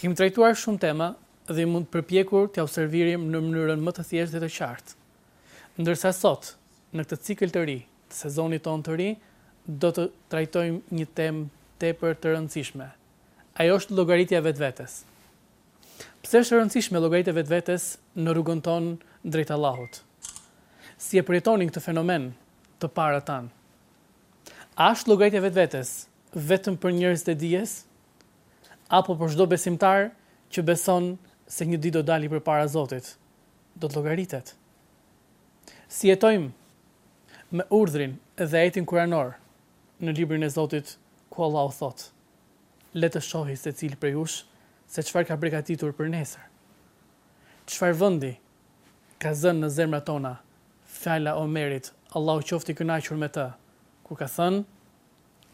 Kemi trajtuar shumë tema dhe jemi përpjekur t'jua servirim në mënyrën më të thjeshtë dhe të qartë. Ndërsa sot, në këtë cikël të ri, të sezonit tonë të ri, do të trajtojmë një temë tepër të rëndësishme. Ajo është llogaritja e vetvetes. Pse është e rëndësishme llogaritja e vetvetes në rrugën tonë drejt Allahut? Si e përjetonin këtë fenomen të parët tanë? A është llogaritja e vetvetes vetëm për njerëzit e dijes? apo për çdo besimtar që beson se një ditë do dali përpara Zotit, do të llogaritet. Si jetojmë me urdhrin dhe ajetin kuranor në librin e Zotit ku Allahu thotë, Le të shohi secili prej jush se çfarë ka pregatitur për nesër. Çfarë vendi ka zënë në zemrat tona fjala e Omerit, Allahu qoftë i kënaqur me të, kur ka thënë,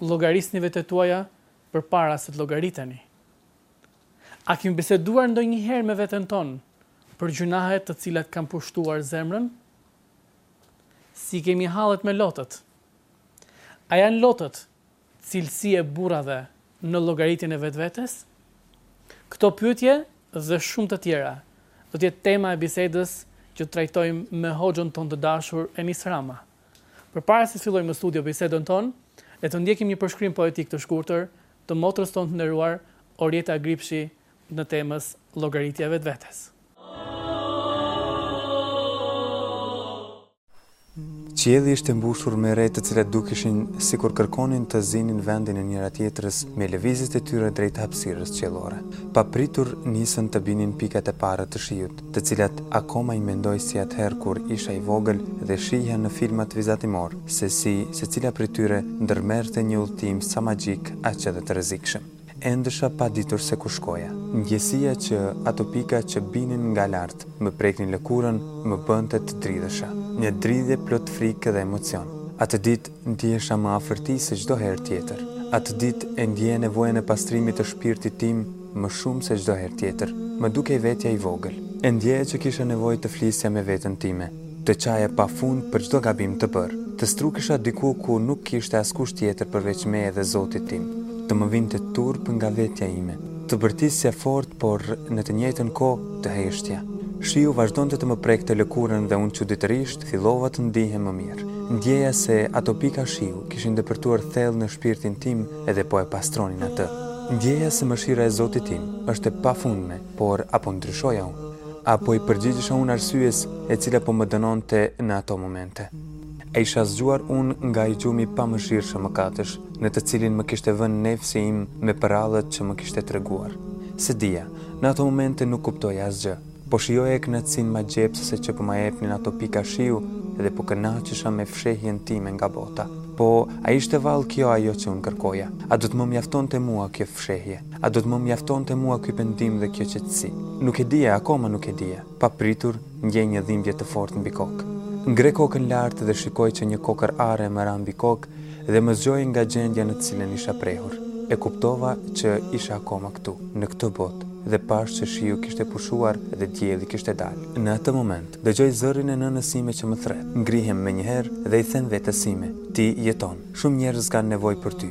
Llogarisni vetet tuaja përpara se të llogariteni. A kemi biseduar ndonjëherë me veten tonë për gjynahet të cilat kanë pushtuar zemrën? Si kemi hallet me lotët? A janë lotët cilësi e burrave në llogaritjen e vetvetes? Këto pyetje dhe shumë të tjera do të jetë tema e bisedës që do të trajtojmë me hoxhën tonë të dashur Enis Rama. Përpara se të fillojmë në studio bisedën tonë, le të ndjekim një përshkrim poetik të shkurtër të motrës tonë të nderuar Orjeta Gripshi mbi temën Llogaritja e vetvetes. Qielli ishte mbushur me re të cilat dukeshin sikur kërkonin të zinin vendin e njëra tjetrës me lëvizjet e tyre drejt hapësirës qiellore. Papritur nisën të binin pikat e para të shiut, të cilat akoma i mendoj si atëherë kur isha i vogël dhe shihja në filmat vizatimorë, se si secila prej tyre ndërmerrte një udhëtim sa magjik aq edhe të rrezikshëm. Endesha pa ditur se ku shkoja. Ndjesia që ato pika që binin nga lart më preknin lëkurën më bënte të dridhesha. Një dridhje plot frikë dhe emocion. Atë ditë ndihesha më afër tij se çdo herë tjetër. Atë ditë e ndjeja nevojën e pastrimit të shpirtit tim, Më shumë se çdo herë tjetër, më dukej vetja i vogël. E ndjeja që kisha nevojë të flisja me veten time, të qaja pafund për çdo gabim të bërë, të strukesha diku ku nuk kishte askush tjetër përveç meje dhe Zotit tim, të më vinte turp nga vetja ime, të bërtisja fort por në të njëjtën kohë të heshtja. Shiu vazhdonte të më prekte lëkurën dhe unë çuditërisht fillova të ndihem më mirë. Ndjeja se ato pika shiu kishin depërtuar thellë në shpirtin tim edhe po e pastronin atë. Ndjeja se mëshira e Zotit tim është e pafundme, por a po ndryshoja unë? A po i përgjigjesha unë arsyes e cila po më dënonte në ato momente? A isha zgjuar unë nga ai gjumë i pamëshirshëm mëkatësh, në të cilin më kishte vënë nefsi im me përrallet që më kishte treguar? S'e dija, në ato momente nuk kuptoja asgjë. Po shijoja kënaqësinë magjepsëse që po ma jepnin ato pika shiu dhe po kënaqesha me fshehjen time nga bota. Po, a ishte vallë kjo ajo që unë kërkoja? A do të më mjaftonte mua kjo fshehje? A do të më mjaftonte mua ky pendim dhe kjo qetësi? Nuk e dija, akoma nuk e dija. Papritur, ndjej një dhimbje të fortë mbi kokë. Ngre kokën lart dhe shikoj që një kokërr arre më ra mbi kokë, Dhe më zgjoi nga gjendja në të cilën isha prehur. E kuptova që isha akoma këtu, në këtë botë, dhe pashë që shiu kishte pushuar dhe dielli kishte dalë. Në atë moment, dëgjoj zërin e nënës sime që më thret. Ngrihem menjëherë dhe i them vetes sime, Ti jeton. Shumë njerëz kanë nevojë për ty.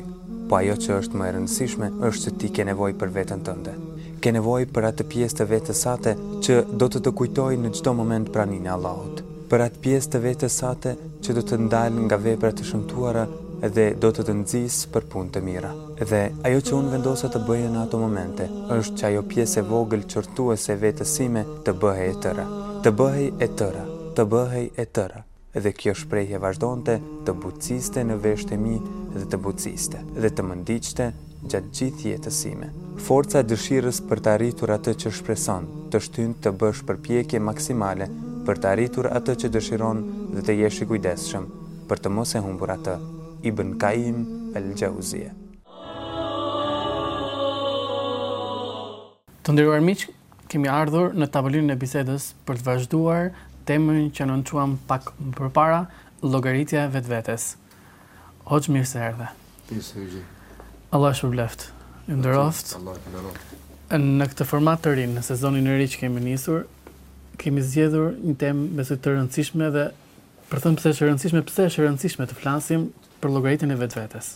Po ajo që është më e rëndësishme është që ti ke nevojë për veten tënde. Ke nevojë për atë pjesë të vetes sate që do të të kujtojë në çdo moment praninë e Allahut. për atë pjesë të vetes sate që do të ndalë nga veprat e shëmtuara dhe do të të nxisë për punë të mira. Dhe ajo që unë vendosa të bëja në ato momente është që ajo pjesë e vogël qortuese e vetes sime të bëhej e tëra, të bëhej e tëra, të bëhej e tëra, dhe kjo shprehje vazhdonte të buçiste në veshët e mi dhe të buçiste dhe të më ndiqte gjatë gjithë jetës sime. Forca e dëshirës për të arritur atë që shpreson, të shtyn të bësh përpjekje maksimale për të arritur atë që dëshiron dhe të jesh i kujdesshëm për të mos e humbur atë, Ibn Qayyim al-Jawziyya. Të nderuar miq, kemi ardhur në tavolinën e bisedës për të vazhduar temën që anonçuam pak më përpara, llogaritja e vetvetes. Hoxhë mirë se erdhe. Mirë se erdhe. Allah e shpërbleftë. Ju nderoftë. Allah e nderoftë. Në këtë format të ri, në sezonin e ri që kemi nisur, kemi zgjedhur një temë besoj të rëndësishme dhe për të thënë pse është e rëndësishme, pse është e rëndësishme të flasim për llogaritjen e vetvetes.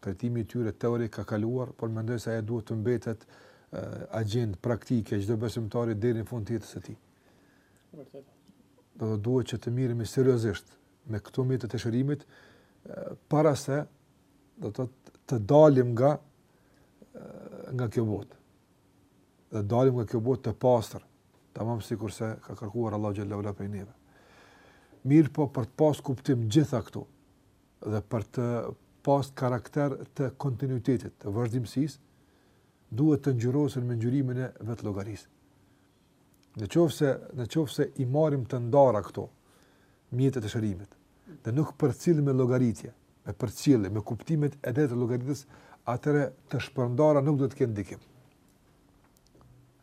Trajtimi i tyre teorik ka kaluar, por mendoj se ajo duhet të mbetet agjendë praktike e çdo besimtari deri në fund të jetës së tij. Vërtet. Do të duhet që të merremi seriozisht me këto mjete të shërimit para se do të të dalim nga nga kjo botë. Dhe dalim nga kjo botë të pastër, tamam sikurse ka kërkuar Allahu xhel-le ue ala prej neve. Mirëpo për të pas kuptim gjitha këto. dhe për të pas karakter të kontinuitetit, të vazhdimësisë, duhet të ngjyrosen me ngjyrimin e vetëllogarisë. Në qoftë se, në qoftë se i marrim të ndara këto, mjetët e shërimit, dhe nuk përcillen me llogaritje, me përcillen, me kuptimet e drejta të llogaritjes, atëherë të shpërndara nuk do të kenë ndikim.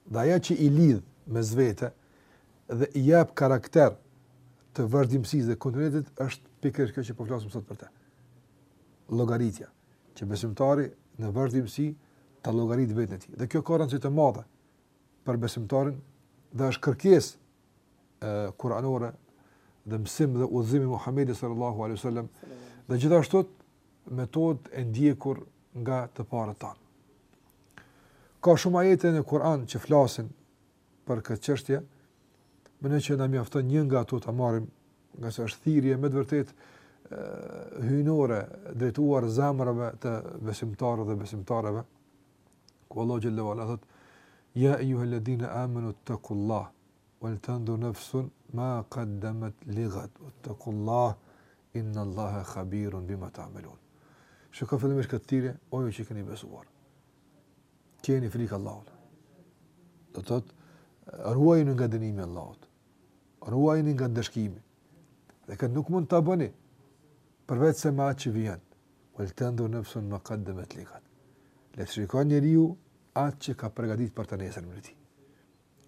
dhe ajo që i lidh mes vete dhe i jap karakter të vazhdimësisë dhe kontinuitetit është pikërisht kjo që po flasim sot për të. Llogaritja që besimtari në vazhdimësi ta llogarit veten e tij. Dhe kjo ka rëndësi të madhe për besimtarin dhe është kërkesë kur'anore dhe mësim dhe udhëzim i Muhamedit sallallahu alaihi wasallam dhe gjithashtu metodë e ndjekur nga të parët tanë. Ka shumë ajete në Kur'an që flasin për këtë çështje. Mendoj që na mjafton një nga ato ta marrim, ngase është thirrje me të vërtetë hyjnore drejtuar zemrave të besimtarëve dhe besimtareve. Ku Allah xhel-le ue ala thotë: "Ya ayyuhalladhina amanu taqullaha wal tanzur nafsun ma qaddamat lighad." Wa taqullaha Inna Allahe khabirun bima ta'amelun. Shiko fillimisht këtë thirrje, o ju që keni besuar. Keni frikë Allahun. Do të thotë, ruajuni nga dënimi i Allahut. Ruajuni nga ndëshkimi. Dhe këtë nuk mund ta bëni, përveçse me atë që vijon. Vel tendhur nefsun ma kaddemet ligad. Le të shikon njeriu atë që ka pregadit për të nesërmen e tij.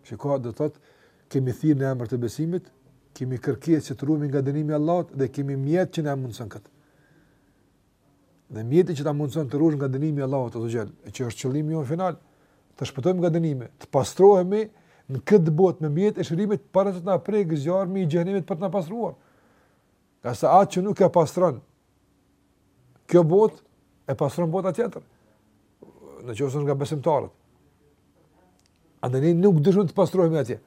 Shiko, do të thotë, kemi thirrje në emër të besimit, kemi kërkesë që të ruhemi nga dënimi i Allahut dhe kemi mjetin që na e mundëson këtë. Dhe mjeti që ta mundëson të ruhesh nga dënimi i Allahut azze ve xhel, e që është qëllimi jonë final, të shpëtojmë nga dënimi, të pastrohemi në këtë botë me mjetet e shërimit para se të na prekë zjarmi i xhehenemit për të na pastruar. Ngase atë që nuk e pastron kjo botë, e pastron bota tjetër. Në qoftë se është nga besimtarët. Andaj ne nuk dëshirojmë të pastrohemi atje.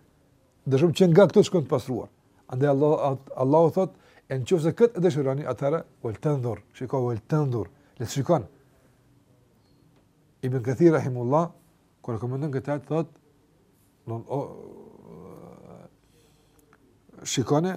Dëshirojmë që nga këtu të shkojmë të pastruar. Andaj Allah, Allahu thotë, e në qoftë se këtë e dëshironi, atëherë, vel tendhur, shiko, vel tendhur, le të shikon. Ibn Kathir, rahimehullah, kur e komenton këtë ajet, thotë, non, o, shikone,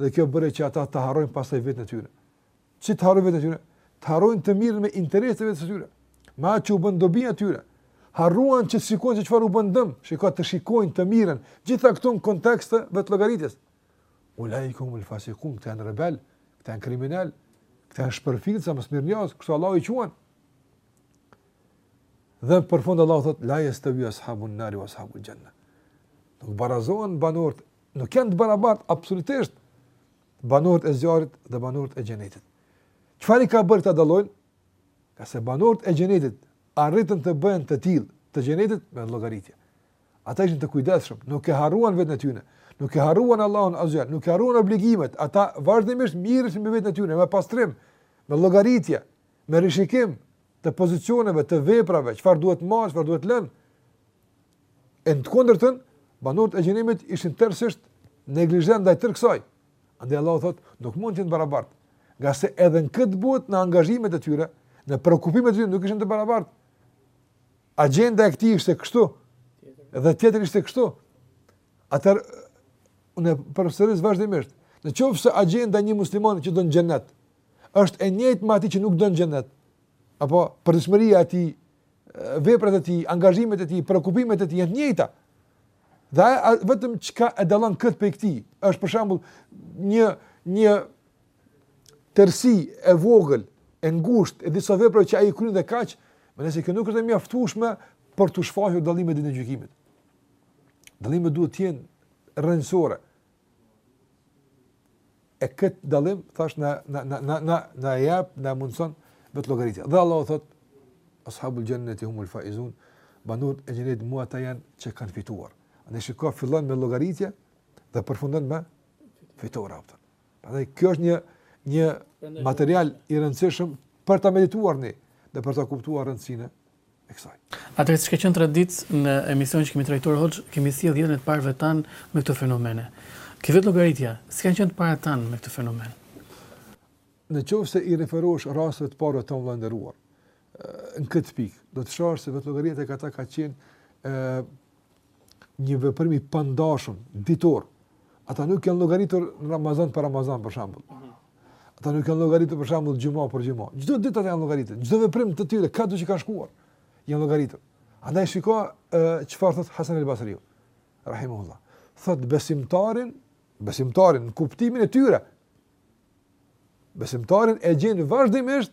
Dhe kjo bëri që ata të harrojnë pastaj vetën e tyre. Si të harrojnë vetën e tyre? Të harrojnë të mirën me interes të vetes së tyre. Me atë që u bën dobi atyre. Harruan që të shikojnë se çfarë u bën dëm, shikojnë, të shikojnë të mirën. Gjitha këto në kontekst të vetëllogaritjes. Ulaika humul fasiqun këta janë rebelë, këta janë kriminelë, këta janë shpërfillës, mosmirënjohës, kështu Allahu i quan. Dhe për fund Allahu thotë la yastawi ashabun nar wa ashabul janna. Nuk barazohen banorët Nuk janë të barabartë absolutisht banorët e zjarrit dhe banorët e xhenetit. Çfarë i ka bërë këta të dallojnë? Ngase banorët e xhenetit arritën të bëhen të tillë të xhenetit me llogaritje. Ata ishin të kujdesshëm, nuk e harruan vetën e tyre, nuk e harruan Allahun azza, nuk i harruan obligimet, ata vazhdimisht merreshin me vetën e tyre, me pastrim, me llogaritje, me rishikim të pozicioneve, të veprave, çfarë duhet marrë, çfarë duhet lënë. E në të kundërtën, banorët e xhehenemit ishin tërësisht neglizhentë ndaj tërë kësaj. Andaj Allahu thotë, nuk mund të jenë të barabartë. Ngase edhe në këtë botë në angazhimet e tyre, në preokupimet e tyre nuk ishin të barabartë. Agjenda e këtij ishte kështu. E tjetrit ishte kështu. Atë unë e përsëris vazhdimisht. Në qoftë se agjenda e një muslimani që don xhenet është e njëjtë me atë që nuk don xhenet, apo përditshmëria e tij veprat e tij, angazhimet e tij, preokupimet e tij janë të njëjta. Dhe a, a, vetëm çka e dallon kët prej këtij, është për shembull një një tërësi e vogël, e ngushtë, e disa veprave që ai kryen dhe kaq, mendoj se kjo nuk është e mjaftueshme për t'u shfaqur dallimet Ditën e Gjykimit. Dallimet duhet të jenë rrënjësore, e këtë dallim, thashë, na, na, na, na, na, na e jep, na e mundëson vetëllogaritja. Dhe Allahu thotë, ashabul xhenneti humul faizun, banorët e xhenetit, mu ata janë që kanë fituar. Në shiko, fillon me llogaritje dhe përfundon me fitore, apëtën. Prandaj kjo është një, një material i rëndësishëm për ta medituar një dhe për ta kuptuar rëndësinë e kësaj. Atëherë siç ka qenë traditë në emisionet që kemi trajtuar hoxhë, kemi sjellë jetën e të parëve tanë me këto fenomene. Te vetëllogaritja, si kanë qenë të parët tanë me këtë fenomen? Në qoftë se i referohesh rasteve të të parëve tanë vëlla i nderuar, në këtë pikë do të shohësh se vetëllogaria tek ata ka qenë ë një veprim i pandashëm ditor. Ata nuk janë llogaritur në Ramazan për Ramazan për shembull. Mhm. Ata nuk janë llogaritur për shembull xhumë për xhumë. Çdo ditë ata janë llogaritur. Çdo veprim të tyre kahdo që kanë shkuar. Janë llogaritur. Andaj shiko çfarë thotë Hasan al-Basri. Rahimehullah. Thotë besimtarin, besimtarin në kuptimin e tyre. Besimtarin e gjen vazhdimisht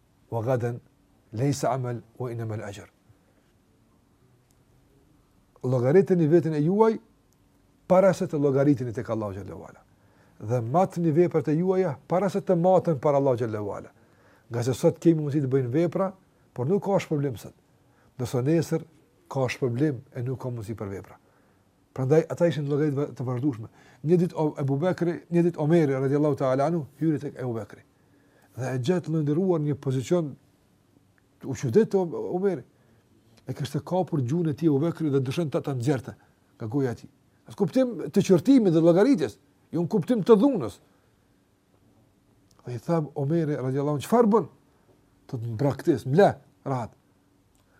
wa gadan lejse amel wa inem el eqer. Llogariteni veten e juaj, para se të llogariteni te Allah Xhele ue ala. Dhe mateni veprat e juaja, para se të maten para Allah Xhele ue ala. Ngase sot kemi mundësi të bëjmë vepra, por nuk ka shpërblim sot. Ndërsa nesër, ka shpërblim e nuk ka mundësi për vepra. Prandaj ata ishin në llogari të vazhdueshme. Një ditë Abu Bekri, një ditë Omeri radiallahu ta'ala anhu, hyri tek Abu Bekri. dhe e gjeti në një pozicion, u çudit Omeri, e kishte kapur gjuhën e tij Ebu Bekri dhe deshte ta nxjerrte nga goja e tij. Në kuptim të qortimit dhe llogaritjes, jo në kuptim të dhunës. Dhe i tha Omeri, radiallahu, çfarë bën? Të të braktis, mle, ratë.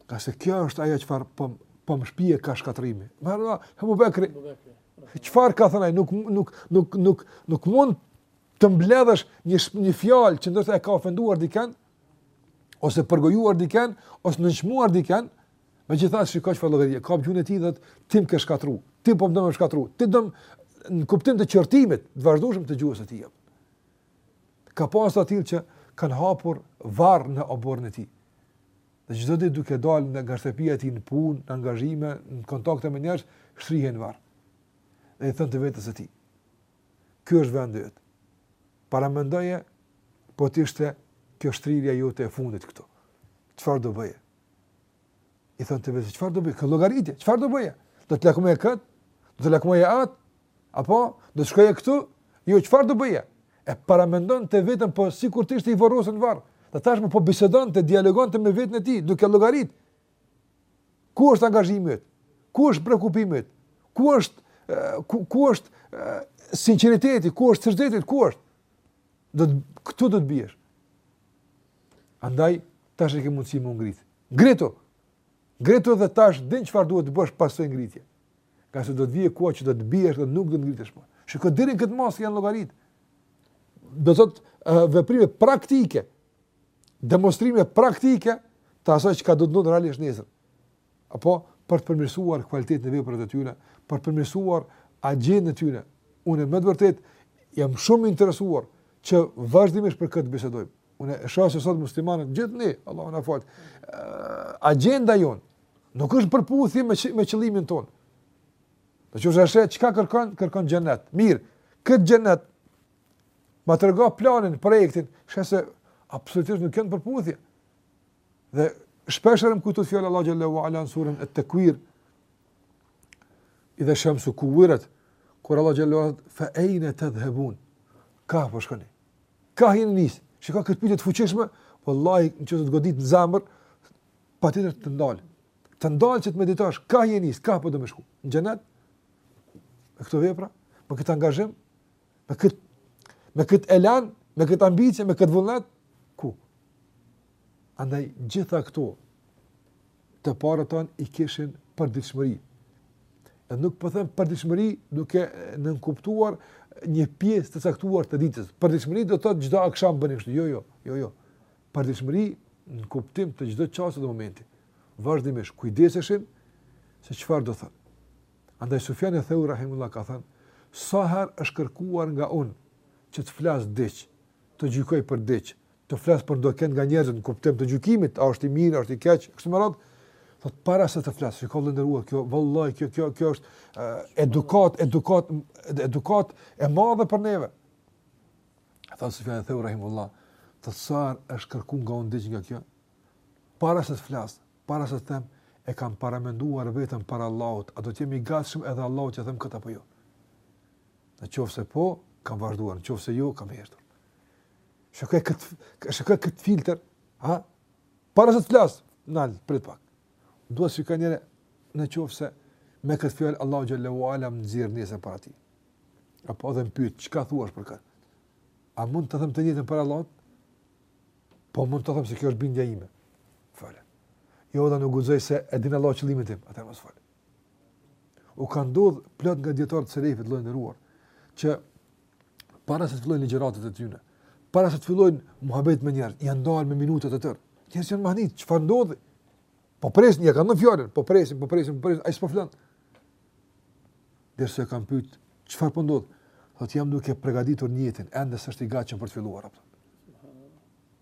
Ngase kjo është ajo çfarë po m, po m po shpie ka shkatërrimi. Më herë, Ebu Bekri. Çfarë ka thënë ai, nuk, nuk, nuk, nuk, nuk mund të mbledhësh një një fjalë që ndoshta e ka ofenduar dikën ose përgojuar dikën ose nënçmuar dikën, megjithatë shikoj çfarë llogari kap gjuhën e tij thotë ti m'ke shkatrru, ti po më shkatrru, ti, dmth në kuptim të qortimit të vazhdueshëm të gjuhës së tij. Ka pas të tillë që kanë hapur varr në oborrin e tij. Dhe çdo ditë duke dalë nga shtëpia e tij në punë, në angazhime, në kontakte me njerëz, shtrihej në varr. Dhe i thoshte vetes së tij. Ky është vendi yt. Paramendoje po të ishte kjo shtrirja jote e fundit këtu. Çfarë do bëje? I thoshte vetes, çfarë do bëje? Kjo llogaritje, çfarë do bëje? Do të lakmoje kët? Do të lakmoje at? Apo do të shkoje këtu? Jo, çfarë do bëje? E paramendonte veten po sikur të ishte i varrosur në varr. Dhe tashmë po bisedonte, dialogonte me veten e tij, duke llogarit. Ku është angazhimi yt? Ku është preokupimi yt? Ku është ku ku është sinqeriteti, ku është sinqeriteti, ku është? Do këtu do të biesh. Andaj tash e ke mundësi me u ngrit. Ngritu. Ngritu dhe tash din çfarë duhet të bësh pas asaj ngritje. Ngase do të vijë koha që do të biesh dhe nuk do të ngritesh më. Shikoj deri në këtë masë janë llogarit. Do të thotë veprime praktike demonstrime praktike të asaj çka do të ndodhë realisht nesër. Apo, për të përmirësuar kualitetin në veprat e tyre, për të përmirësuar agjendën e tyre. Unë me të vërtetë, jam shumë i interesuar që vazhdimisht për këtë të bisedojmë. Unë e shoh se sot muslimanët, gjithë ne, Allahu na faltë, agenda jonë, nuk është në përputhje me, me qëllimin tonë. Nëse i thua, çka kërkon? Kërkon xhennet. Mirë, këtë xhennet, Ma trego planin, projektin, sheh se absolutisht nuk kanë përputhje. Dhe shpeshherë më kujtohet fjala e Allahut xhelle ue ala në suren Et-Tekuir, idhe shemsu kuviret, kur Allahu xhelle ue ala fe ejne tedhhebun, kah po shkoni, kah jeni nis, shikoje këtë pyetje të fuqishme, vallahi që të godit në zamër, patjetër të ndal, të ndal që të meditosh, kah je nis, kah po do me shku, në xhenet, me këto vepra, me këtë angazhim, Me këtë, me këtë elan, me këtë ambicje, me këtë vullnet, ku? Andaj, gjitha këto, të parët tanë i kishin përditshmëri. E nuk po them përditshmëri duke nënkuptuar një pjesë të caktuar të ditës. Përditshmëri do të thotë çdo aksham bëni kështu. Jo, jo, jo, jo. Përditshmëri në kuptim të çdo çasti dhe momenti. Vazhdimisht, kujdeseshin se çfarë do thënë. Andaj Sufjani Theuri rahimehullah ka thënë, Sa herë është kërkuar nga unë që të flas diç, të gjykoj për diç, të flas për ndokënd nga njerëzit në kuptim të gjykimit, a është i mirë, a është i keq, kështu me radhë, thot para se të flas, shikoje vëlla i nderuar kjo, vallahi kjo kjo kjo është uh, edukat, edukat, edukat e madhe për neve. Thot Sufjan Theuri rahimehullah, thot sa herë është kërkuar nga unë diç nga kjo? Para se të flas, para se të them e kam paramenduar veten para Allahut, a do të jem i gatshëm edhe Allahut t'ia them këtë apo jo? Në qoftë se po, kam vazhduar, në qoftë se jo, kam heshtur. Shikoje kët, shikoje kët filtër, ha? Para se të flas, nal, prit pak. Duhet të shikoj njëherë në qoftë se me këtë fjalë Allahu xhelle ue ala më nxjerr nesër para tij. Apo edhe më pyet, çka thua për këtë? A mund të them të njëjtën para Allahut? Po mund të them se kjo është bindja ime. Fole. Jo dhe nuk guxoj se e din Allahu qëllimin tim, atëherë mos fol. U ka ndodh plot nga dijetarët e selefit vëlla i nderuar që para se të fillojnë ligjëratat e tyne, para se të fillojnë muhabet me njerëz, janë ndalë me minuta të tëra. Njerëzit janë mahnit, çfarë ndodhi? Po presin, ia kanë dhënë fjalën, po presin, po presin, po presin, ai s'po flet. Derisa e kanë pyt, çfarë po ndodh? Thotë jam duke përgatitur nijetin, ende s'është i gatshëm për të filluar apo.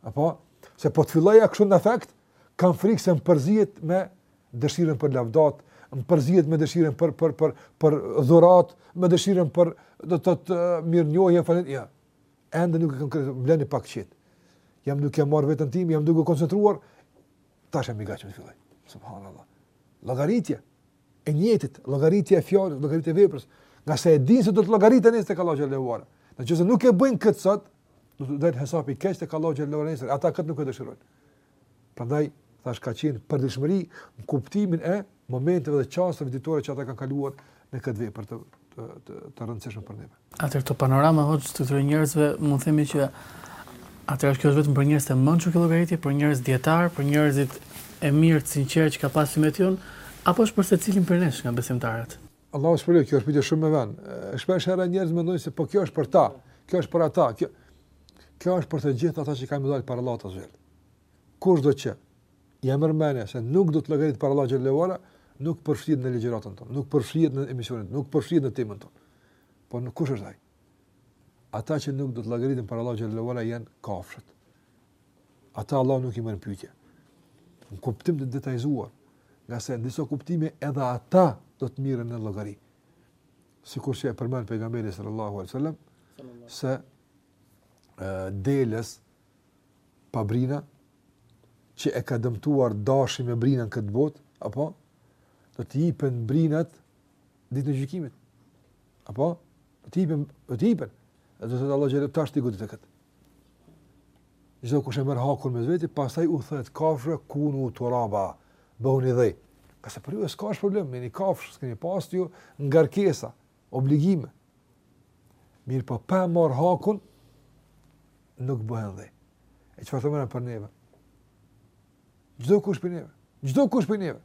Apo se po të filloja kështu në afekt, kam frikë se m'përzihet me dëshirën për lavdata, m'përzihet me dëshirën për për për për dhurata, me dëshirën për do të thotë mirënjohje falënderim. Ja. Ende nuk e kam kërkuar, m'leni pak qet. Jam duke marr veten tim, jam duke u koncentruar Tash jam i gatshëm të filloj. Subhanallah. Llogaritje e nijetit, llogaritje e fjalës, llogaritje e veprës. Ngase e din se do të llogariten nesër tek Allahu xhelle ue ala. Në qoftë se nuk e bëjnë këtë sot, do të dalë hesapi keq tek Allahu xhelle ue ala nesër. Ata këtë nuk e dëshirojnë. Prandaj, thash ka qenë përditshmëri në kuptimin e momenteve dhe çasteve ditore që ata kanë kaluar në këtë vepër të, të, të, të rëndësishme për neve. Atëherë këto panorama, hoxhë, të këtyre njerëzve, mund të themi që atëherë kjo është vetëm për njerëz të mençur kjo llogaritje, për njerëz dijetarë, për njerëzit e mirë të sinqertë që ka pasur si metion, apo është për secilin prej nesh nga besimtarët? Allahu të shpërbleftë, kjo është pyetje shumë me vend. Shpeshherë njerëz mendojnë se po kjo është për ta, kjo është për ata, kjo kjo është për të gjithë ata që kanë me dalë para Allahut azze. Kushdo që ia merr mendja se nuk do të llogaritet para Allahut xhel-le ue ala, nuk përfshihet në ligjëratën tonë, nuk përfshihet në emisionin, nuk përfshihet në temën tonë. Por kush është ai? Ata që nuk do të llogariten para Allahut xhel-le ue ala janë kafshët. Ata Allah nuk i merr në pyetje. Në kuptim të detajzuar, ngase në disa kuptime edhe ata do të mirren në llogari. Sikur që e përmend pejgamberi sallallahu alejhi ue selam, se e, deles pa brina që e ka dëmtuar dashi me brina në këtë botë, apo, do të jipen brinat ditën e gjykimit. Apo do t'i jipen, do t'i jipen. Do të thotë Allahu xhel-le tash ti godite këtë. Çdokush e merr hakun me veti, pastaj u thotë kafshëve kunu turaba, bëhuni dhe. Ngase për ju s'ka as problem, jeni kafshë s'keni pas ju ngarkesa, obligime. Mirëpo pa marr hakun nuk bëhen dhe. E çfarë thonë për neve? Çdokush prej neve. Çdokush prej neve.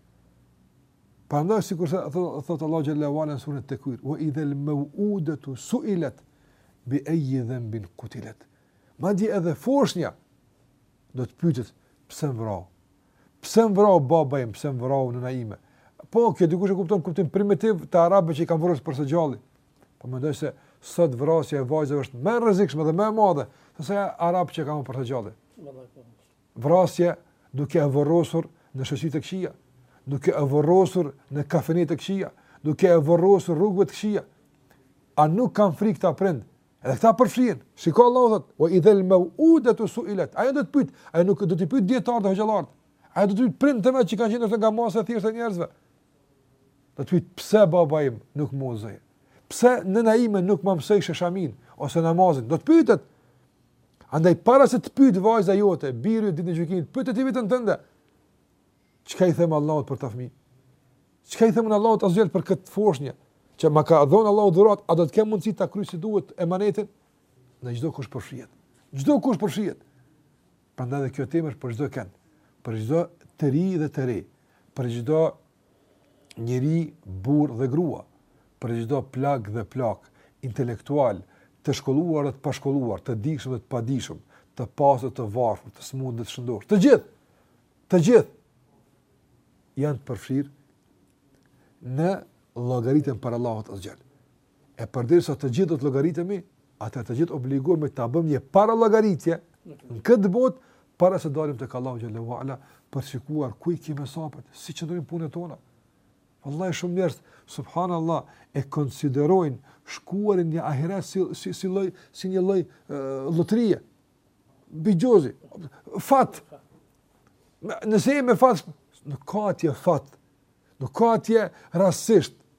Prandaj sikur se thotë Allahu xhel-le ue ala në suren Tekuir, "Wa idhal maw'udatu su'ilat bi ayyi dhanbin qutilat." Madje edhe foshnja do të pyetet pse më vrau. Pse më vrau baba im, pse më vrau nëna ime? Po, kjo dikush e kupton në kuptim primitiv të arabëve që i kanë vrarë për së gjalli. Po mendoj se sot vrasja e vajzave është më e rrezikshme dhe më e madhe se sa arabët që kanë për së gjalli. Vrasje duke e vorrosur në shoqëri të këqija, duke e vorrosur në kafene të këqija, duke e vorrosur në rrugë të këqija. A nuk kanë frikë këta prindër? Edhe këta përfshihen. Shiko Allahu thotë, "Wa idhal maw'udatu su'ilat." Ajo do të pyetet, ajo nuk do t'i pyet dijetarët, hoxhallarët. Ajo do t'i pyet prindët e vet që kanë qenë ose nga masa e thjeshtë e njerëzve. Do të pyet pse baba im nuk më udhëzoi? Pse nëna ime nuk më mësoi shaminë ose namazin? Do të pyetet. Andaj para se të pyet vajza jote, biri yt ditën e gjykimit, pyete ti veten tënde. Çka i them Allahut për këta fëmijë? Çka i them Allahut azze ue xhel për këtë foshnje që ma ka dhënë Allahu dhuratë, a do të kem mundësi ta kryj si duhet emanetin? Çdokush përfshihet. Çdokush përfshihet. Prandaj kjo temë është për çdokënd, për çdo të ri dhe të re, për çdo njeri, burrë dhe grua, për çdo plak dhe plakë, intelektual, të shkolluar dhe të pashkolluar, të dijshëm dhe të padijshëm, të pasur dhe të varfër, të sëmurë dhe të shëndoshë, të gjithë, të gjithë, janë të përfshirë në llogaritjen para Allahut azze ue xhel. E përderisa të gjithë do të llogaritemi, atëherë të gjithë obligohemi ta bëjmë një parallogaritje në këtë botë para se dalim tek Allahu xhele ue ala për të shikuar ku i kemi hesapet, si qëndrojnë punët tona. Wallahi shumë njerëz subhanallahu e konsiderojnë shkuarjen në ahiret si si si lloj si një lloj lotarie. Bixhozi, fat. Nëse kemi fat, nuk ka atje fat. Nuk ka atje rastësisht.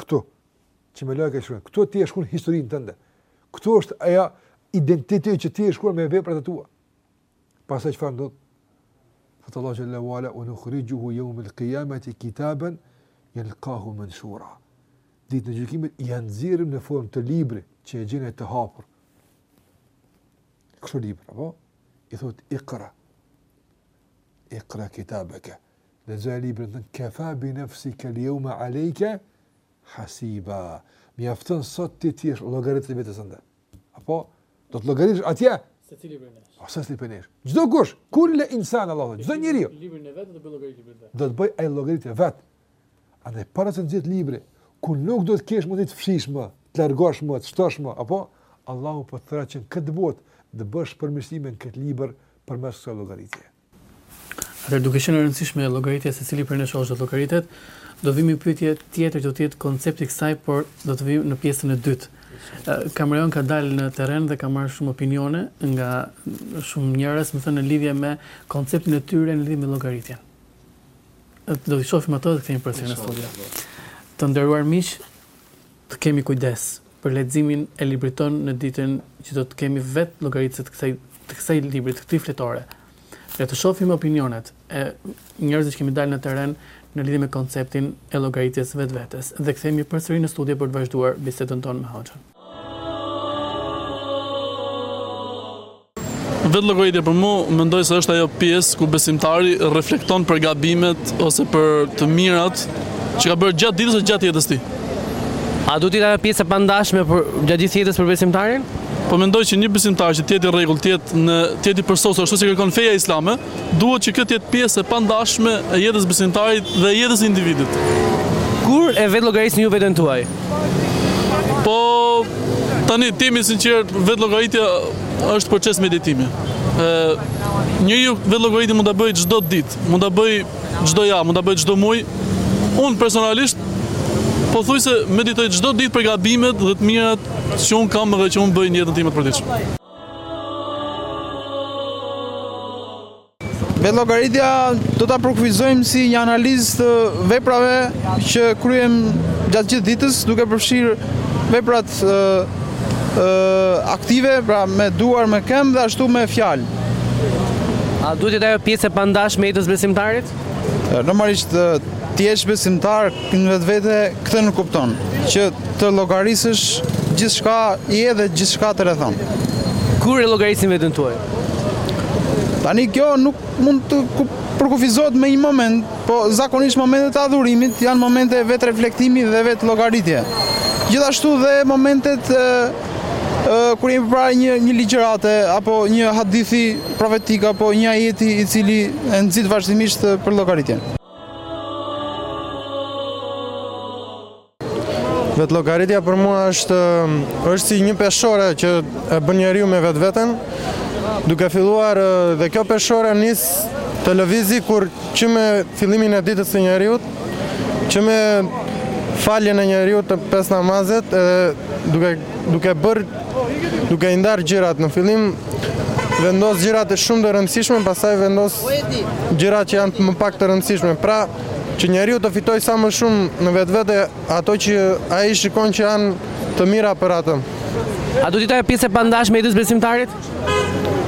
Këtu, që melaiket shkruajnë, këtu ti e shkruan historinë tënde. Këtu është ai identiteti që ti e shkruan me veprat e tua. Pastaj çfarë ndodh? Thotë Allahu xhele ue ala, ue nuhrixhu lehu jeumel kijameti kitaben jelkahu menshura. Ditën e gjykimit, ia nxjerrim në formë të librit, që e gjen të hapur. Kështu libri, po? I thot, ikra. Ikra kitabeke. Lexoje librin tënd Kefa bi nefsikel jeume alejke hasiba. Mjafton sot ti të jesh llogaritës i vetes tënde. A po do të llogaritësh atje? Secili prej nesh. Ose secili prej nesh. Çdo kush, kul-le insan Allahu, çdo njeriu. Librin e vet do të bëjë llogaritë e librit vet. Do të bëjë ai llogaritë e vet. Andaj para se të vijë ai libri, ku nuk do të kesh mundësi të fshish më, të largosh më, të shtosh më, a po Allahu po të thërret që në këtë botë, të bësh përmirësime në këtë libër përmes kësaj llogaritjeje. Atëherë, duke qenë e rëndësishme llogaritja secili prej nesh është do të llogaritet, do të vijmë me një pyetje tjetër që do të jetë koncepti i kësaj, por do të vijmë në pjesën e dytë. Kamera jonë ka dalë në terren dhe ka marrë shumë opinione nga shumë njerëz, me thënë në lidhje me konceptin e tyre në lidhje me llogaritjen. Do të shohim ato dhe kthehemi përsëri në studio. Të nderuar miq, të kemi kujdes. për leximin e librit tonë në ditën që do të jemi vetë llogaritës të kësaj të kësaj librit, këtij fletore. Le të shohim opinionet e njerëzve që kemi dalë në terren në lidhje me konceptin e llogaritjes vetvetes dhe kthehemi përsëri në studio për të vazhduar bisedën tonë me Hoxhën. Vetëllogaritja për mua mendoj se është ajo pjesë ku besimtari reflekton për gabimet ose për të mirat që ka bërë gjatë ditës ose gjatë jetës tij. A duhet të jetë ajo pjesë e pandashme përgjatë gjithë jetës për besimtarin? Po mendoj që një besimtar që të jetë i rregullt, të jetë në të jetë i përsosur ashtu siç kërkon feja islame, Duhet që kjo të jetë pjesë e pandashme e jetës besimtarit dhe e jetës individit. Kur e vetëllogarisni ju veten tuaj? Po, tani, të jemi të sinqertë, vetëllogaritja është proces meditimi. Njeriu vetëllogaritjen mund ta bëjë çdo ditë, mund ta bëjë çdo javë, mund ta bëjë çdo muaj. Unë personalisht, pothuajse meditoj çdo ditë për gabimet dhe të mirat që unë kam dhe që unë bëj në jetën time të përditshme. Vetëllogaritja do ta përkufizojmë si një analizë të veprave që kryejmë gjatë gjithë ditës, duke përfshirë veprat e, e, aktive, pra me duar, me këmbë dhe ashtu me fjalë. A duhet të jetë pjesë e pandashme e jetës së besimtarit? Normalisht të jesh besimtar Në vetvete këtë nënkupton, që të llogaritësh gjithçka je dhe gjithçka të rrethon. Kur e llogarisni veten tuaj? Tani kjo nuk mund të përkufizohet me një moment, po zakonisht momentet e adhurimit janë momente vetëreflektimi dhe vetëllogaritjeje. Gjithashtu dhe momentet kur jemi përpara një, një ligjërate, apo një hadithi profetik, apo një ajeti i cili e nxit vazhdimisht për llogaritje. Vetëllogaritja për mua është është si një peshore që e bën njeriu me vetveten. Duke filluar dhe kjo peshore nis të lëvizë kur që me fillimin e ditës së njeriut, që me faljen e njeriut të pesë namazet, duke Duke, duke i ndarë gjërat në fillim, vendos gjërat shumë të rëndësishme, pastaj vendos gjërat që janë më pak të rëndësishme. Pra, që njeriu të fitojë sa më shumë në vetvete ato që ai shikon që janë të mira për atë. A duhet të jetë pjesë e pandashme e jetës së besimtarit?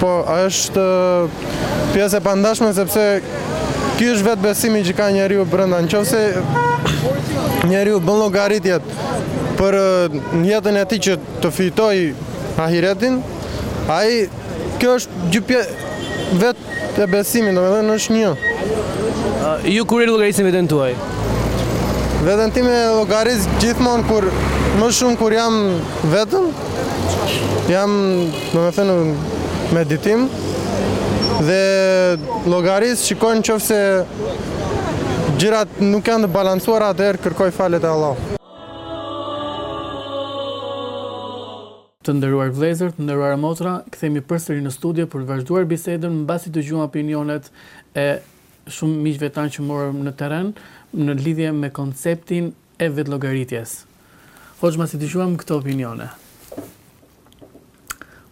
Po, është pjesë e pandashme sepse ky është vetë besimi që ka njeriu brenda. Në qoftë se njeriu bën llogaritjet për në jetën e tij që të fitojë ahiretin, ai kjo është gjypje vetë e besimit, domethënë është një. Ju kur e llogarisni veten tuaj? Veten time e llogaris gjithmonë kur më shumë kur jam vetëm, jam domethënë në meditim, dhe llogaris, shikoj në qoftë se gjërat nuk janë të balansuara atëherë kërkoj falje te Allahu. Të nderuar vëllezër, të nderuara motra, kthehemi përsëri në studio për të vazhduar bisedën mbasi dëgjuam opinionet e shumë miqve tanë që morëm në terren në lidhje me konceptin e vetëllogaritjes. Hoxhë, mbasi dëgjuam këto opinione,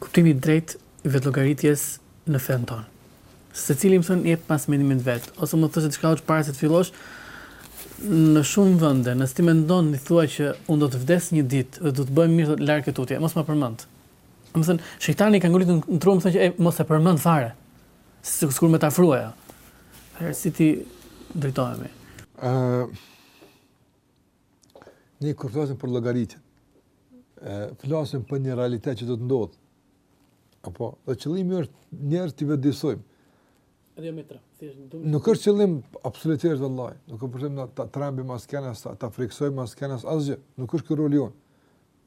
kuptimi i drejtë vetëllogaritjes në fenë tonë. Secili domethënë e jep sipas mendimit të vet, po s'e them diçka që para se të fillosh, në shumë vende, nëse ti mendon ti thua që unë do të vdes një ditë dhe dua të bëhem i mirë larg e tutje, mos më përmend. Domethënë, shejtani ka ngulit në tru, domethënë që e, mos e përmend fare. Sikur me t'u afru ajo. Atëherë si t'i drejtohemi. Ëh, uh ne kur flasim për llogaritë, e flasim për një realitet që do të ndodhë. Apo, dhe qëllimi është njerëz të vetëdijesojmë. Edhe jo me tra. Nuk është qëllim absolutisht vëllai. Nuk është për shembull ta trembim askënd as, ta, ta frikësojmë askënd asgjë. Nuk është ky roli jonë.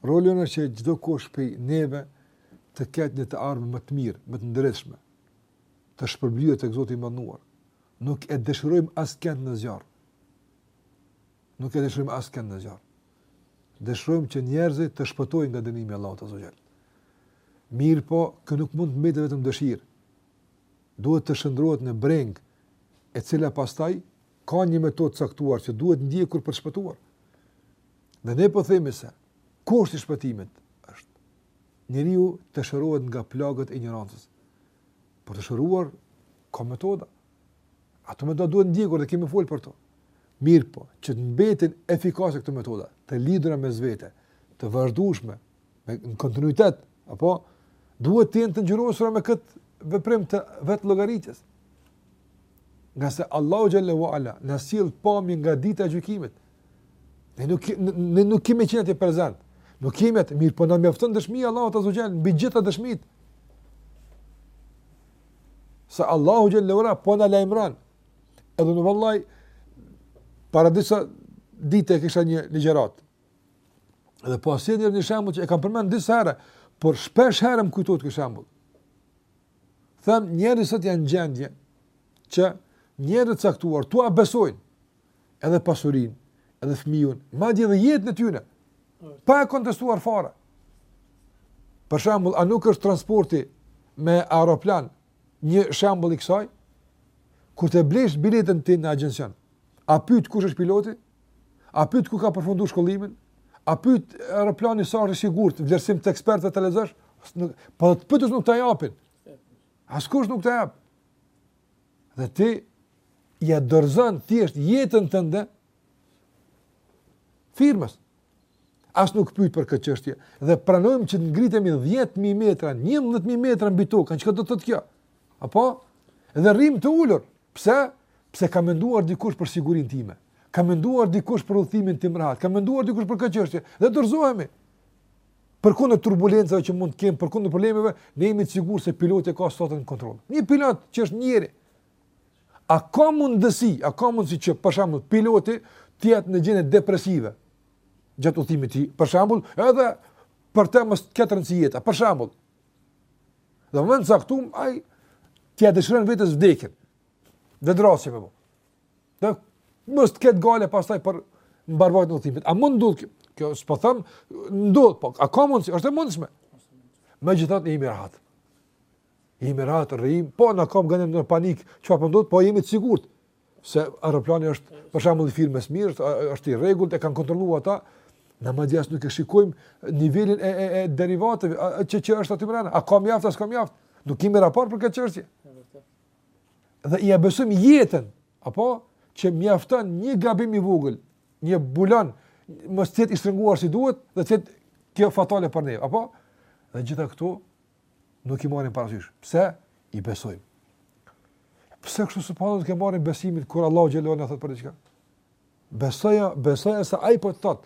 Roli jonë është që çdokush prej neve të ketë një të ardhme më të mirë, më të ndritshme. Të shpërblyer te Zoti i madhëruar. Nuk e dëshirojmë askënd në zjarr. Nuk e dëshirojmë askënd në zjarr. Dëshirojmë që njerëzit të shpëtojnë nga dënimi i Allahut azze ue xhel. Mirëpo, kjo nuk mund të mbetet vetëm dëshirë. Duhet të shndërrohet në brengë, e cila pastaj ka një metodë të caktuar që duhet ndjekur për të shpëtuar. Dhe ne po themi se kushti i shpëtimit është njeriu të shërohet nga plagët e injorancës. Për të shëruar ka metoda. Ato metoda duhet ndjekur dhe kemi folë për to. Mirëpo, që të mbetin efikase këto metoda, të lidhura mes vete, të vazhdueshme, me, në kontinuitet, apo, duhet të jenë të ngjyrosura me këtë veprim të vetëllogaritjes. Ngase Allahu xhele ue ala na sjell pamje nga dita e gjykimit, Ne nuk ne nuk kemi qenë atje prezent. Nuk kemi atë, mirëpo na mjafton dëshmia e Allahut azze ue xhel, mbi gjitha dëshmitë. Se Allahu xhele ue ala po na lajmëron. Edhe unë vallahi para disa ditë e kisha një ligjëratë. Edhe pashë një, një shembull që e kam përmend disa herë, por shpesh herë më kujtohet ky shembull. Them njerëzit sot janë në gjendje që njerëzve të caktuar t'ua besojnë edhe pasurinë, edhe fëmijët, madje edhe jetën e tyre. Pa e kontestuar fare. Për shembull, a nuk është transporti me aeroplan një shembull i kësaj? Kur ta blesh biletën ti në agjencion, a pyet kush është piloti? A pyet ku ka përfunduar shkollimin? A pyet aeroplani sa është i sigurt, vlerësim të ekspertëve të lexosh? Po të pyetësh nuk ta japin. Askush nuk ta jep. Dhe ti ia dorëzon thjesht jetën tënde firmës. As nuk pyet për këtë çështje dhe pranojmë që të ngritemi 10000 metra, 11000 metra mbi tokë, çka do të thotë kjo? Apo dhe rrimë të ulur. Pse? Se ka menduar dikush për sigurinë time? Ka menduar dikush për udhëtimin tim rahat? Ka menduar dikush për këtë çështje? Dhe dorëzohemi. përkundër turbulencave që mund të kemë, përkundër problemeve, ne jemi të sigurt se piloti ka situatën në kontroll. Një pilot që është njeri, a ka mundësi, a ka mundësi që për shembull piloti të jetë në gjendje depresive gjatë udhëtimit të tij, për shembull, edhe për të mos të ketë rëndësi jeta, për shembull. Në moment të caktuar ai t'ia dëshiron vetes vdekjen. Vetë rasti më. Dhe mos të ketë gajle pastaj për mbarvajtjen e udhëtimit. A mund ndodh kjo? Kjo s'po them, ndodh, po a ka mundsi? Është e mundshme. Megjithatë jemi rahat. Jemi rahat rrim, po na ka gënë në panik, çfarë po ndodh? Po jemi të sigurt se aeroplani është për shembull i firmës mirë, është i rregullt, e kanë kontrolluar ata. Ne madje as nuk e shikojmë nivelin e, e, e derivateve, që, që është aty mrena, a ka mjaft, a s'ka mjaft, nuk kemi raport për këtë çështje. dhe ia besojmë jetën, apo që mjafton një gabim i vogël, një bulon mos të jetë i shtrënguar si duhet dhe të jetë kjo fatale për ne, apo dhe gjitha këto nuk i marrim parasysh. Pse i besojmë? Pse kështu së paku të marrim besimin kur Allahu xhel-le ue ala na thot për diçka? Besoja, besoja se ai po të thot.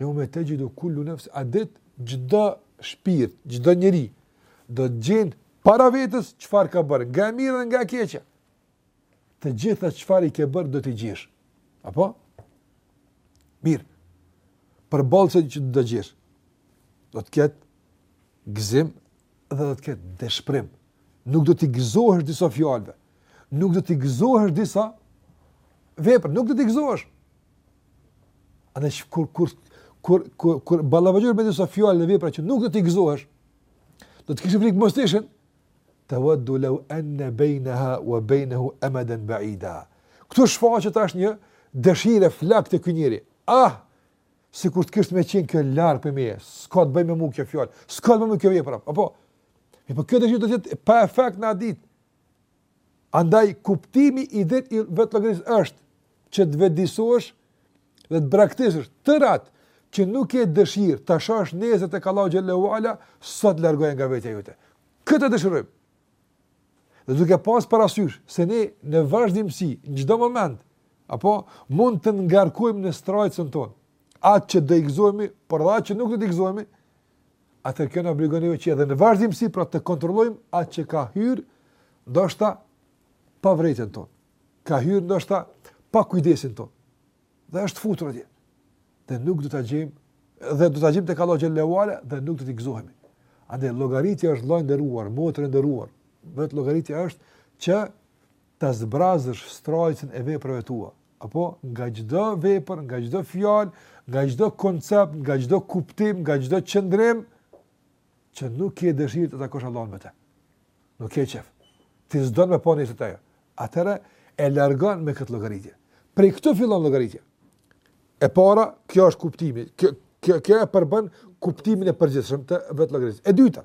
Jeume texhidu kullu nefs, atë ditë çdo shpirt, çdo njeri, do të gjejë para vetes çfarë ka bërë, nga e mira dhe nga e keqja. Të gjitha çfarë i ke bërë, do t'i gjesh. Apo? Mirë. Përballë asaj që do të gjesh. Do të ketë gëzim dhe do të ketë dëshpërim. Nuk do t'i gëzohesh disa fjalëve. Nuk do t'i gëzohesh disa vepër. Nuk do t'i gëzohesh. A dhe që kur, kur, kur, kur, kur ballafaqohesh me disa fjalë dhe vepra që nuk do t'i gëzohesh, do të kesh frikë mos t'i shohin, teveddu lau enne bejneha wa bejnehu emeden baida. Këtu shfaqet tash një dëshirë e flaktë te njeriu. Ah, sikur të kishte me qenë kjo larg prej meje, s'ka të bëjë me mu kjo fjalë, s'ka të bëjë kjo vepër, apo? Mirëpo kjo dëshirë do të jetë pa efekt në atë ditë, Andaj, kuptimi i drejtë i vetëllogarisë është që të vetëdijesohesh dhe të braktisësh tërë atë që nuk ke dëshirë ta shohësh nesër tek Allahu xhel-le ue ala, sot largoje nga vetja jote. Këtë e dëshirojmë. Dhe duke pas parasysh se ne në vazhdimësi, në çdo moment, apo mund të ngarkojmë në strajcën tonë, atë që do t'i gëzohemi, por edhe atë që nuk do t'i gëzohemi, atëherë kjo na obligon neve që edhe në vazhdimësi pra të kontrollojmë atë që ka hyrë, ndoshta pa vërejtjen tonë, ka hyrë ndoshta pa kujdesin tonë, dhe është futur atje, dhe nuk do ta gjejmë, dhe do ta gjejmë tek Allahu xhel-le ue ala, dhe nuk do t'i gëzohemi. Andaj, llogaritja është vëlla i nderuar, motër e nderuar, vetëllogaritja është që të zbrazësh strajcën e veprave tua, Apo, nga çdo vepër, nga çdo fjalë, nga çdo koncept, nga çdo kuptim, nga çdo qëndrim, që nuk ke dëshirë të takosh Allahun me të. Nuk ke qef. Ti s'do me po njësë të tajë. Atëherë, e largon me këtë llogaritje. Prej këtu fillon llogaritja. E para, kjo është kuptimi. Kjo, kjo, kjo e përbën kuptimin e përgjithshëm të vetëllogaritjes. E dyta,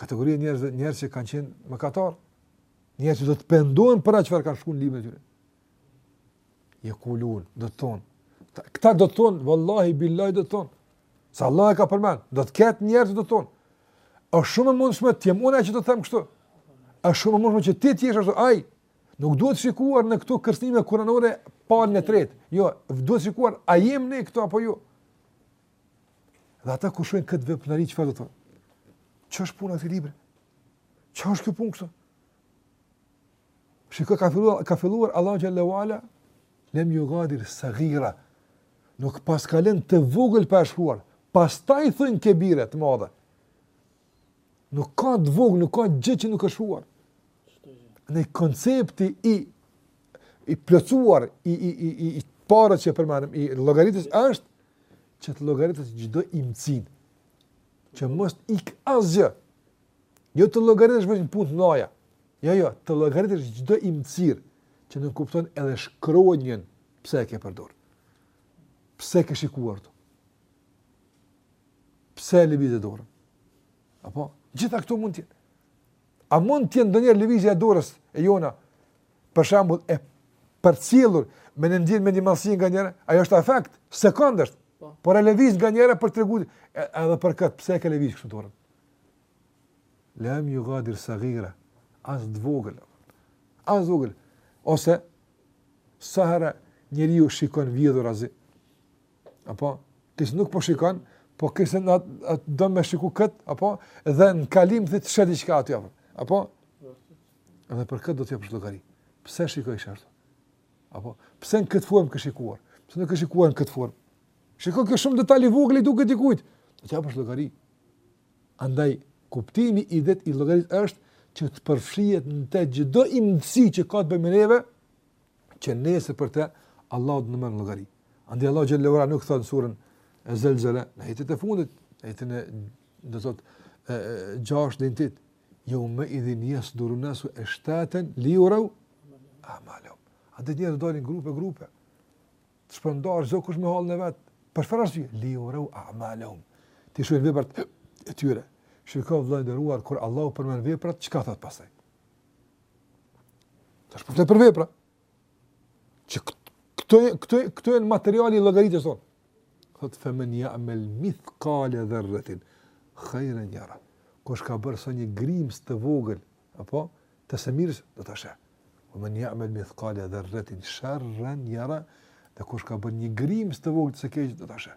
kategori e njerëzve, njerëz që kanë qenë mëkatarë, njerëz që do të pendohen për atë çfarë kanë shkruar në librin e tyre. Jekulun, do të thonë. Këta do të thonë, vallahi billahi do të thonë. Se Allah e ka përmend, do të ketë njerëz do të thonë. Është shumë e mundshme të jem unë që do të them kështu. Është shumë e mundshme që ti të jesh ashtu, ai nuk duhet shikuar në këto kërcënime kuranore palën e tretë. Jo, duhet shikuar a jem ne këtu apo jo. Dhe ata kur shohin këtë veprimtari çfarë do të thonë? Ç'është puna e këtij libri? Ç'është kjo punë këtu? Shikoj ka filluar ka filluar Allahu xhele ue ala lem jugadir sagira. Nuk paska lënë të vogël pa e shkruar. Pastaj thonë kebire të mëdha. Nuk ka të vogël, nuk ka gjë që nuk është shkruar. andaj koncepti i i plotësuar i i i i i parë që përmendëm i llogaritjes është që të llogaritësh çdo imtësi që mos ikë asgjë jo të llogaritësh vetëm punë të mëdhaja jo jo të llogaritësh çdo imtësi që nuk kupton edhe shkronjën pse e ke përdor pse ke shikuar këtu pse e lëvize dorën apo gjitha këto mund të A mund të jetë ndonjëherë lëvizja e dorës e jona, për shembull, e përcjellur me një ndjenjë mendjemadhësie nganjëherë? Ajo është efekt sekondash, po. por e lëviz nganjëherë për të tregu, edhe për këtë, pse e ke lëviz kështu dorën? Lem jugadir sagira, as të vogël, as të vogël, ose sa herë njeriu shikon vjedhurazi, Apo, kinse nuk po shikon, po kësë në atë do me shiku këtë, apo, dhe në kalim të të shedi çka aty afër. Apo, dhe për këtë do të japësh llogari. Pse shikoj shërë? Apo, pse në këtë formë ke shikuar? Pse s'ke shikuar në këtë formë? Shiko, kjo shumë detal i vogël i duket dikujt. Do të japësh llogari. Andaj, kuptimi i dytë i llogarisë është që të përfshihet në të çdo imtësi që ka të bëjë me neve, që nesër për të Allahu do të na merr në llogari. Andaj Allahu xhele ue ala na thotë në suren Ez-Zelzele në ajetet e fundit, në ajetin e do thot e gjashtë deri në tetë. Jeume idhin jesdurun nasu eshtaten li jurau amalehum. A do të dalin grupe grupe. Të shpërndar çdokush me hallin e vet. Për çfarë arsye? Li jurau amalehum. T'i shohin veprat e tyre. Shiko vëlla i nderuar kur Allahu përmend veprat, çka thot pastaj? Tash po flet për vepra. Që këto këto këto janë materiali i llogaritjes tonë. Thot femen jamel mithkale dherretin hajren jerah. Kush ka bërë sa një grimcë të vogël, apo, të së mirës, do ta sheh. Ue men jamel mithkale dherretin sherren jerah, dhe kush ka bërë një grimcë të vogël të së keqes, do ta sheh.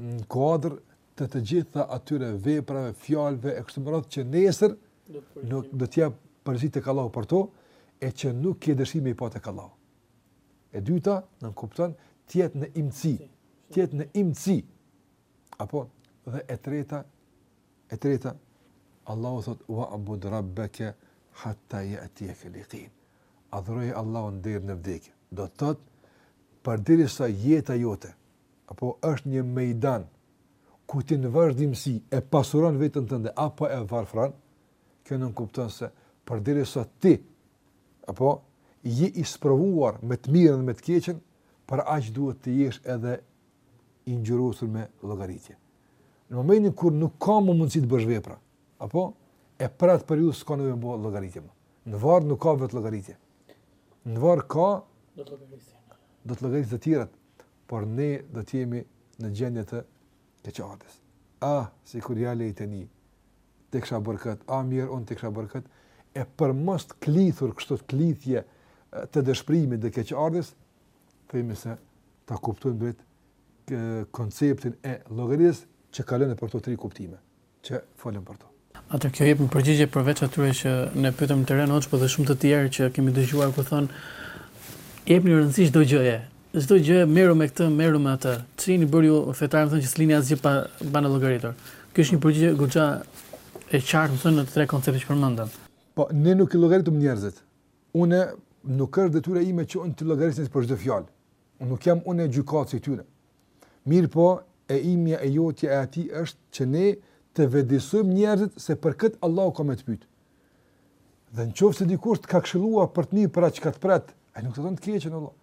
në kuadër të të gjitha atyre veprave, fjalëve e kështu me radhë që nesër do të jap përgjigje tek Allahu për to e që nuk ke dëshirë me i pa tek Allahu. E dyta, nënkupton të jetë në imtësi, të jetë në imtësi. Apo dhe e treta, e treta Allahu thot wa abud rabbaka hatta yatiyaka l-yaqin. Adhuroj Allahun deri në vdekje. Do të thot përderisa jeta jote, apo është një mejdan ku ti në vazhdimësi e pasuron veten tënde apo e varfëron, kjo nënkupton se përderisa ti apo je i sprovuar me të mirën dhe me të keqen, për aq duhet të jesh edhe i ngjyrosur me llogaritje. Në momentin kur nuk ka më mundësi të bësh vepra, apo e për atë periudhë s'ka nevojë të bëhet llogaritje më. Në varr nuk ka vetëllogaritje. Në varr ka do të llogarisin. Do të llogarisin të tjerët, por ne do të jemi në gjendje të keqardhjes. Ah, sikur ja lejteni. Ta kisha bërë kët, ah mirë, unë ta kisha bërë kët. E për mos të klithur kështu klithje të dëshpërimit dhe keqardhjes, themi se ta kuptojmë drejt konceptin e llogarisë që kalon nëpër këto tri kuptime. që folëm për to. At'herë kjo jep një përgjigje përveç atyre që ne pyetëm në terren hoxh, por dhe shumë të tjerë që kemi dëgjuar ku thon jepni rëndësi çdo gjëje. Çdo gjë merru me këtë, merru me atë. Ç'ini bërë ju fetarë, domethënë që s'lini asgjë pa pa e llogaritur. Ky është një përgjigje goxha e qartë, domethënë në të tre konceptet që përmendëm. Po ne nuk i llogaritim njerëzit. Unë nuk është detyra ime që unë të llogaris për çdo fjalë. Unë nuk jam unë gjykatës i tyre. Mirëpo, e imja e jotja e atij është që ne të vetëdijsojmë njerëzit se për këtë Allahu ka me të pyet. Dhe në qofë se dikush të ka këshilua për të mirë për atë çka të pret, ai nuk ta do të keqen, vallah.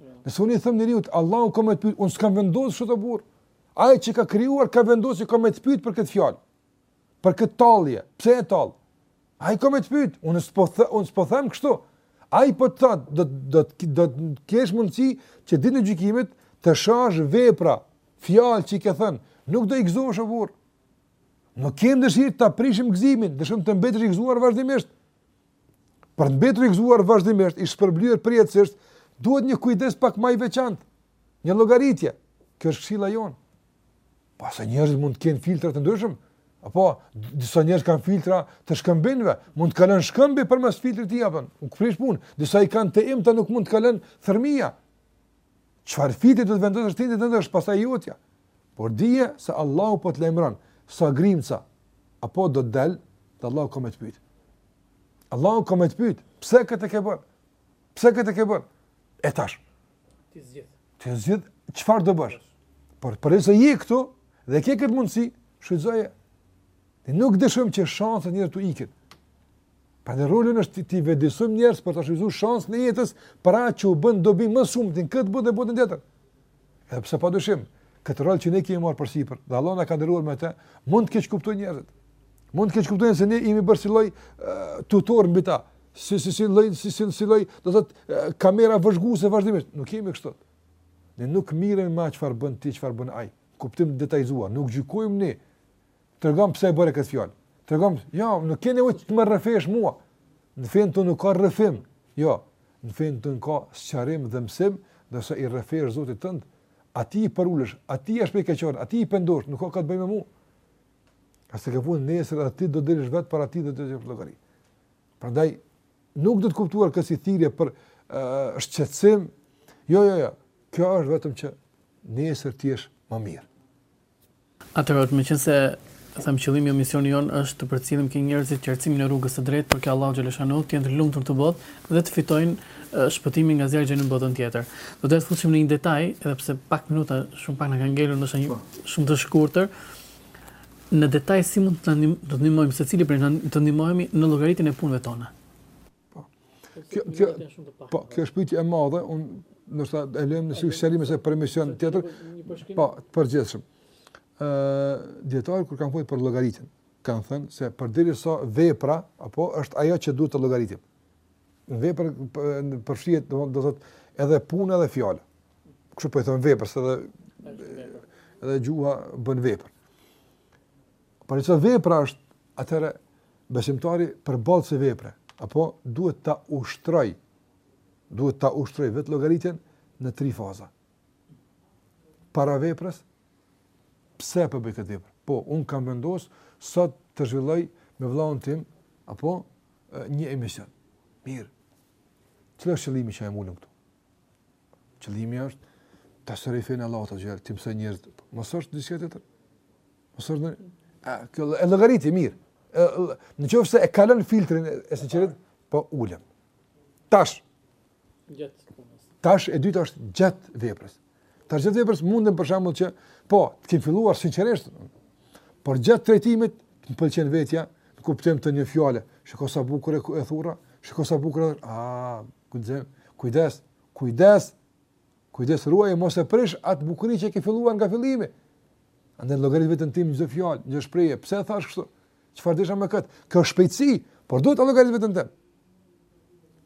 Jo. Nëse unë i them njeriut, Allahu ka me të pyt, unë s'kam vendos kështu, o burrë. Ai që ka krijuar, ka vendos që ka me të pyt për këtë fjalë, për këtë tallje, pse e tall. Ai ka me të pyet, unë s'po thë, unë s'po them kështu. Ai po të thotë, do do do të kesh mundësi që ditën e gjykimit të shohësh vepra, fjalë që i ke thënë, nuk do i gëzohesh o burrë. Nuk kem dëshirë ta prishim gëzimin, dëshirojmë të mbetesh i gëzuar vazhdimisht. Për të mbetur i gëzuar vazhdimisht, i shpërblyer përjetësisht, duhet një kujdes pak më i veçantë, një llogaritje. Kjo është këshilla jonë. Pastaj njerëzit mund të kenë filtra të ndryshëm, apo disa njerëz kanë filtra të shkëmbinjve, mund të kalojë shkëmbi përmes filtrit s'ja prish, nuk prish punë, disa i kanë të imta nuk mund të kalojë thërrmija. Çfarë filtri do të vendosësh ti ajo është pastaj jotja. Por dije se Allahu po të lajmëron sa grimca apo do të dal, dhe Allahu ka me të pyet. Allahu ka me të pyet, pse këtë ke bën? Pse këtë ke bën? E tash. Ti zgjidh. Ti zgjidh çfarë do bësh. Por përderisa je këtu dhe ke këtë mundësi, shfrytëzoje. Ne nuk dëshirojmë që shansi njerëzve t'u ikë. Prandaj roli ynë është t'i, t'i vetëdijesojmë njerëzit për ta shfrytëzu shansin e jetës për atë që u bën dobi më së shumti në këtë botë dhe botën tjetër. Edhe pse pa dyshim, këtë rol që ne kemi marrë përsipër, dhe Allahu na ka nderuar me të, mund ta keqkuptojnë njerëzit. Mund të keqkuptojnë se ne jemi bërë si lloj tutor mbi ta, si si si lloj si si si lloj, do thotë kamera vëzhguese vazhdimisht. Nuk jemi kështu. Ne nuk merremi me çfarë bën ti, çfarë bën ai. Kuptim detajzuar, nuk gjykojmë ne. Tregom pse e bëre këtë fjalë. Tregom, jo, nuk ke nevojë të më rrëfesh mua. Në fenë tonë nuk ka rrëfim. Jo, në fenë tonë ka sqarim dhe mësim, ndërsa i rrëfesh Zotit tënd, atij i përulesh, atij i shpreh keqardhje, atij i pendohesh, nuk ka të bëjë me mua. Ka, se ke punë nesër dhe ti do të dalësh vetë para tij do të japësh llogari. Prandaj, nuk duhet kuptuar kjo si thirrje për uh, shqetësim. Jo, jo, jo. Kjo është vetëm që nesër ti të jesh më mirë. Atëherë, meqenëse thamë qëllimi o misioni jonë është të përcjellim te njerëzit qartësimin e rrugës së drejtë për te Allahu xheleshanuhu të jenë të lumtur në këtë botë dhe të fitojnë shpëtimin nga zjarri i xhehenemit në botën tjetër. Do të futemi në një detaj, edhe pse pak minuta shumë pak na kanë ngelur, ndoshta një po. shumë të shkurtër, Në detaj si mund të të ndihmojmë secili prej nesh të ndihmohemi në llogaritjen e punëve tona. Po. Kjo kjo po, kjo është pyetje e madhe, unë ndoshta e lëmë në sugjerim ose për emision tjetër. Po, përgjithësisht. Ë, dijetarët kur kanë folur për llogaritjen, kanë thënë se përderisa vepra apo është ajo që duhet ta llogaritim. Vepra përfshihet, do të thotë, edhe puna edhe fjala. kështu po e thonë vepër, se edhe edhe gjuha bën vepër. Por nëse vepra është, atëherë besimtari përballë kësaj vepre, apo duhet ta ushtrojë, duhet ta ushtrojë vetëllogaritjen në tri faza. Para veprës, pse po bëj këtë vepër? Po, unë kam vendos sot të zhvilloj me vëllanë tim apo një emision. Mirë. Çfarë është qëllimi që jam ulur këtu? Qëllimi është ta shërbej fenë e Allahut xhel, t'i mësoj njerëzit. Mos është diçka tjetër. Mos është a kjo e llogarit mirë. Në qoftë se e kalon filtrin e sinqeritetit, po ulem. Tash. Gjatë. Tash e dytë është gjatë veprës. Tash gjatë veprës mundem për shembull që po, të kem filluar sinqerisht. Por gjatë trajtimit më pëlqen vetja, në kuptim të një fjale. Shiko sa bukur e thura, shiko sa bukur e thura. A, kujdes, kujdes, kujdes, kujdes ruaj, mos e prish atë bukuri që ke filluar nga fillimi. Andaj llogarit veten time një fjale, një shprehje, pse e thashë kështu? Çfarë desha me këtë? Kjo shpejtësi, por duhet ta llogarit veten time.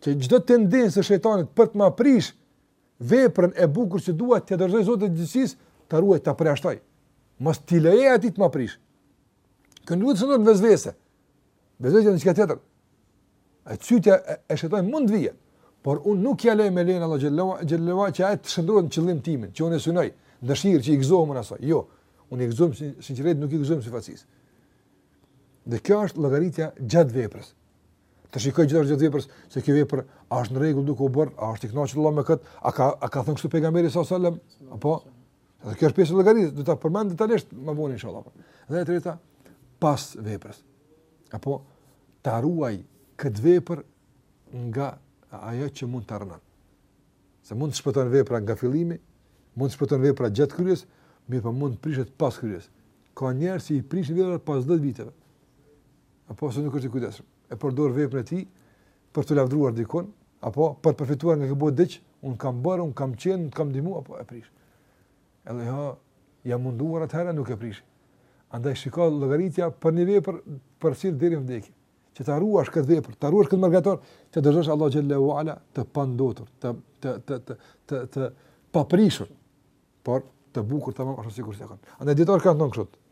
Që çdo tendencë e shejtanit për të ma prish, Veprën e bukur që dua t'ia dorëzoj Zotit të gjithësisë, ta ruaj, ta përjashtoj. Mos t'i lejoj atij të më prish. Kjo nuk do të thotë vesvese. Vesvese është diçka tjetër. Ajo cytja e shejtanit mund të vijë, por un nuk ia lej me lejen e Allahut xhele xhelaluhu që ai të shndërrohet në qëllim timin, që unë e synoj, dëshirë që i gëzohem unë asaj. Jo, unë i gëzohem sinqeritetit, nuk i gëzohem syfaqësisë. Dhe kjo është llogaritja gjatë veprës. Ta shikoj gjithashtu gjatë veprës se kjo vepër a është në rregull duke u bërë, a është i kënaqur Allahu me këtë, a ka a ka thënë kështu pejgamberi alejhi selam, apo dhe kjo është pjesë e llogarisë, do ta përmend detajisht më vonë inshallah. Dhe e treta, pas veprës. Apo ta ruaj këtë vepër nga ajo që mund ta rrënon. Se mund të shpëton vepra nga fillimi, mund të shpëton vepra gjatë kryerjes, mirëpo mund të prishet pas kryerjes. Ka njerëz që i prishin veprat pas 10 viteve. apo se nuk është i kujdesshëm. E përdor veprën e tij për t'u lavdëruar dikund, apo për të përfituar nga kjo botë diç, un kam bërë, un kam qenë, kam ndihmu apo e prish. Edhe a jam munduar atëherë mos ta prish. Andaj shiko llogaritja për një vepër përcjell deri në vdekje. Që ta ruash këtë vepër, ta ruash këtë margaritar, t'ia dorëzosh Allahut xhele ue ala të pandotur, të të të të të, të paprishur, por të bukur tamam ashtu sikurse ka qenë. Andaj dijetarët kanë thënë kështu.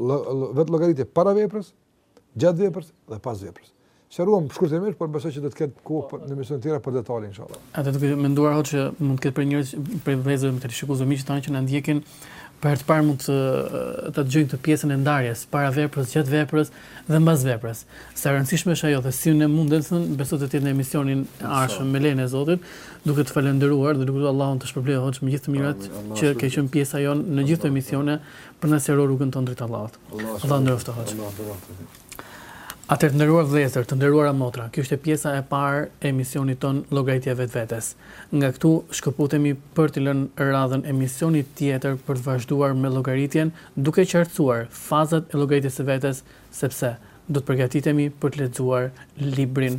vetë llogaritje para veprës, gjatë veprës dhe pas veprës. Sqaruam shkurtimisht, por besoj që do të ketë kohë për në emisionet tjera për detaje inshallah. Atëherë duke menduar hoxhë që mund të ketë për njerëz për vëllezër teleshikues miqtë tanë që na ndjekin për herë të parë mund të ta dëgjojnë këtë pjesën e ndarjes para veprës, gjatë veprës dhe mbas veprës. Sa e rëndësishme është ajo dhe si ne mundemi besoj të jetë në emisionin e ardhshëm me lejen e Zotit, duke të falënderuar dhe duke Allahu të shpërblejë hoxhë me gjithë të mirat që ke qenë pjesa jonë në këtë emisione Për të na lehtësuar rrugën tonë drejt Allahut. Allahu të nderoftë hoxhë. Allahu të nderoftë. Atëherë të nderuar vëllezër, të nderuara motra, kjo ishte pjesa e parë e emisionit tonë Llogaritja e vetvetes. Nga këtu shkëputemi për t'i lënë radhën emisionit tjetër për të vazhduar me llogaritjen duke qartësuar fazat e llogaritjes së vetes, sepse do të përgatitemi për të lexuar librin